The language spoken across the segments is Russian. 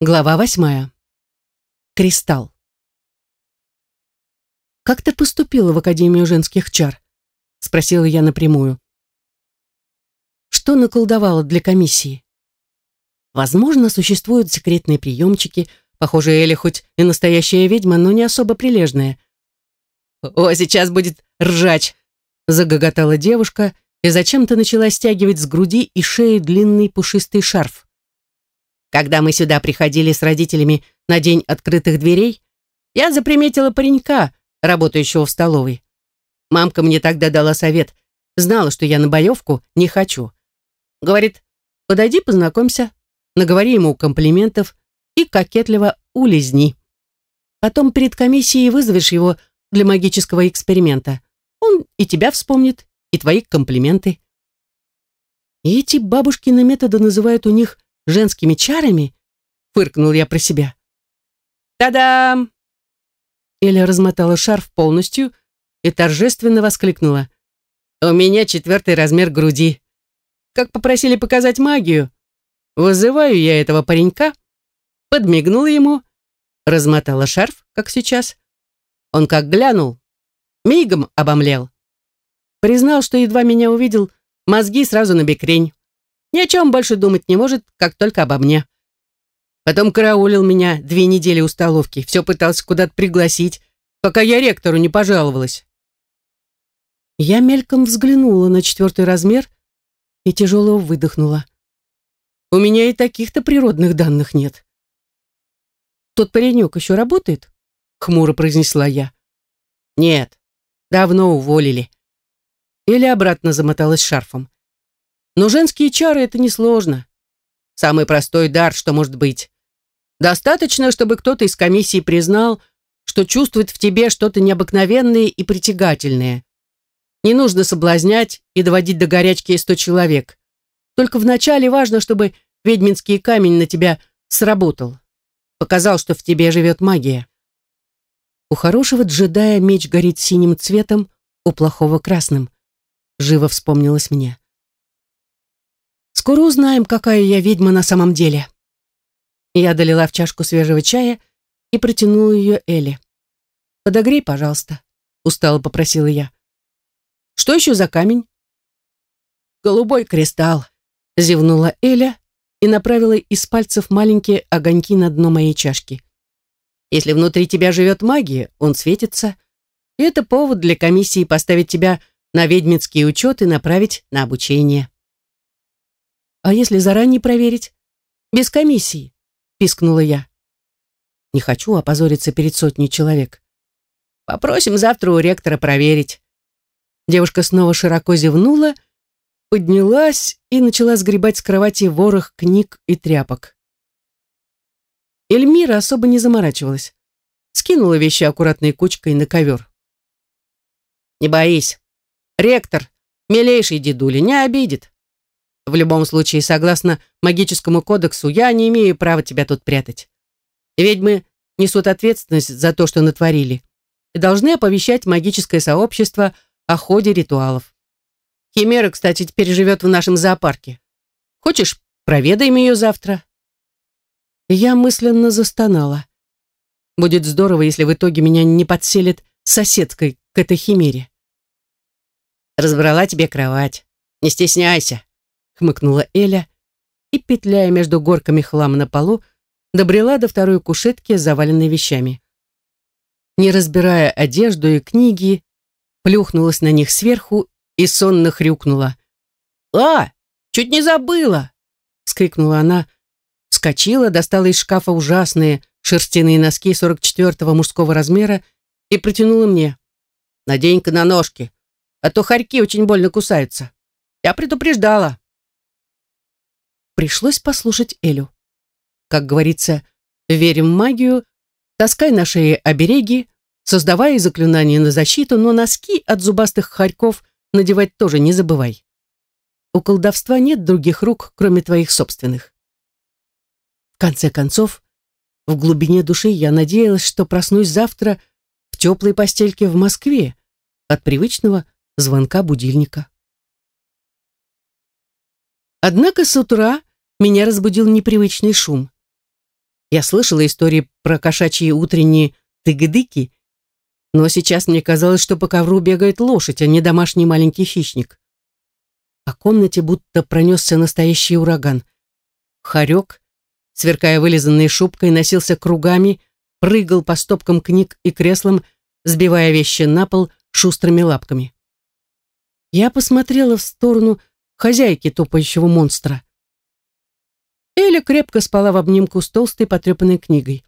Глава восьмая. Кристалл. «Как ты поступила в Академию женских чар?» — спросила я напрямую. «Что наколдовала для комиссии?» Возможно, существуют секретные приемчики. Похоже, Эля хоть и настоящая ведьма, но не особо прилежная. «О, сейчас будет ржач!» — загоготала девушка и зачем-то начала стягивать с груди и шеи длинный пушистый шарф. Когда мы сюда приходили с родителями на день открытых дверей, я заприметила паренька, работающего в столовой. Мамка мне тогда дала совет, знала, что я на боевку не хочу. Говорит, подойди, познакомься, наговори ему комплиментов и кокетливо улизни. Потом перед комиссией вызовешь его для магического эксперимента. Он и тебя вспомнит, и твои комплименты. И эти бабушкины методы называют у них женскими чарами?» Фыркнул я про себя. «Та-дам!» Эля размотала шарф полностью и торжественно воскликнула. «У меня четвертый размер груди. Как попросили показать магию, вызываю я этого паренька, подмигнула ему, размотала шарф, как сейчас. Он как глянул, мигом обомлел. Признал, что едва меня увидел, мозги сразу на бекрень. Ни о чем больше думать не может, как только обо мне. Потом караулил меня две недели у столовки, все пытался куда-то пригласить, пока я ректору не пожаловалась. Я мельком взглянула на четвертый размер и тяжело выдохнула. У меня и таких-то природных данных нет. Тот паренек еще работает? Хмуро произнесла я. Нет, давно уволили. Или обратно замоталась шарфом. Но женские чары — это несложно. Самый простой дар, что может быть. Достаточно, чтобы кто-то из комиссии признал, что чувствует в тебе что-то необыкновенное и притягательное. Не нужно соблазнять и доводить до горячки сто человек. Только вначале важно, чтобы ведьминский камень на тебя сработал. Показал, что в тебе живет магия. У хорошего джедая меч горит синим цветом, у плохого красным. Живо вспомнилось мне. Скоро узнаем, какая я ведьма на самом деле. Я долила в чашку свежего чая и протянула ее Эле. «Подогрей, пожалуйста», — устало попросила я. «Что еще за камень?» «Голубой кристалл», — зевнула Эля и направила из пальцев маленькие огоньки на дно моей чашки. «Если внутри тебя живет магия, он светится, и это повод для комиссии поставить тебя на ведьминский учет и направить на обучение». А если заранее проверить? Без комиссии, пискнула я. Не хочу опозориться перед сотней человек. Попросим завтра у ректора проверить. Девушка снова широко зевнула, поднялась и начала сгребать с кровати ворох книг и тряпок. Эльмира особо не заморачивалась. Скинула вещи аккуратной кучкой на ковер. «Не боись. Ректор, милейший дедуля, не обидит. В любом случае, согласно магическому кодексу, я не имею права тебя тут прятать. Ведьмы несут ответственность за то, что натворили, и должны оповещать магическое сообщество о ходе ритуалов. Химера, кстати, теперь живет в нашем зоопарке. Хочешь, проведаем ее завтра?» Я мысленно застонала. Будет здорово, если в итоге меня не подселит соседкой к этой химере. Разбрала тебе кровать. Не стесняйся хмыкнула Эля и, петляя между горками хлама на полу, добрела до второй кушетки, заваленной вещами. Не разбирая одежду и книги, плюхнулась на них сверху и сонно хрюкнула. «А, чуть не забыла!» — вскрикнула она, вскочила, достала из шкафа ужасные шерстяные носки 44-го мужского размера и протянула мне. «Надень-ка на ножки, а то хорьки очень больно кусаются. Я предупреждала». Пришлось послушать Элю. Как говорится, верим в магию, таскай на шее обереги, создавай заклинания на защиту, но носки от зубастых хорьков надевать тоже не забывай. У колдовства нет других рук, кроме твоих собственных. В конце концов, в глубине души я надеялась, что проснусь завтра в теплой постельке в Москве от привычного звонка будильника. Однако с утра меня разбудил непривычный шум. Я слышала истории про кошачьи утренние тыгдыки, но сейчас мне казалось, что по ковру бегает лошадь, а не домашний маленький хищник. По комнате будто пронесся настоящий ураган. Хорек, сверкая вылизанной шубкой, носился кругами, прыгал по стопкам книг и креслам, сбивая вещи на пол шустрыми лапками. Я посмотрела в сторону хозяйки топающего монстра. Эля крепко спала в обнимку с толстой потрепанной книгой.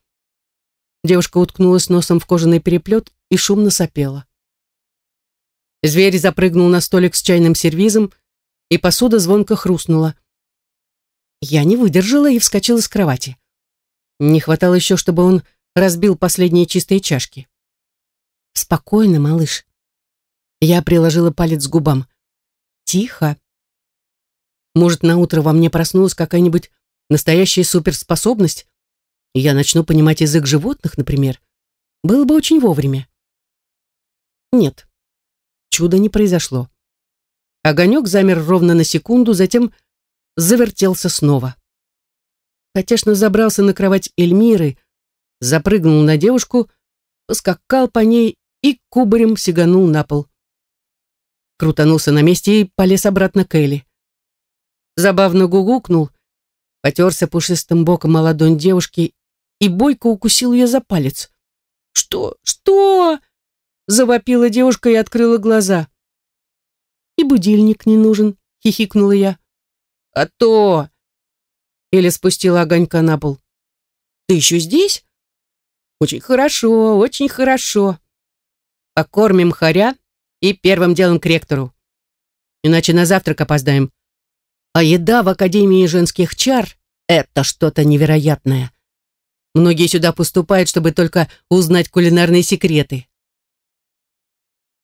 Девушка уткнулась носом в кожаный переплет и шумно сопела. Зверь запрыгнул на столик с чайным сервизом, и посуда звонко хрустнула. Я не выдержала и вскочила с кровати. Не хватало еще, чтобы он разбил последние чистые чашки. «Спокойно, малыш». Я приложила палец к губам. «Тихо». Может, на утро во мне проснулась какая-нибудь настоящая суперспособность, и я начну понимать язык животных, например. Было бы очень вовремя. Нет, чуда не произошло. Огонек замер ровно на секунду, затем завертелся снова. Конечно, забрался на кровать Эльмиры, запрыгнул на девушку, поскакал по ней и кубарем сиганул на пол. Крутанулся на месте и полез обратно к Элли. Забавно гугукнул, потерся пушистым боком о ладонь девушки и бойко укусил ее за палец. «Что? Что?» — завопила девушка и открыла глаза. «И будильник не нужен», — хихикнула я. «А то!» Эля спустила огонька на пол. «Ты еще здесь?» «Очень хорошо, очень хорошо. Покормим хоря и первым делом к ректору. Иначе на завтрак опоздаем. А еда в Академии женских чар — это что-то невероятное. Многие сюда поступают, чтобы только узнать кулинарные секреты.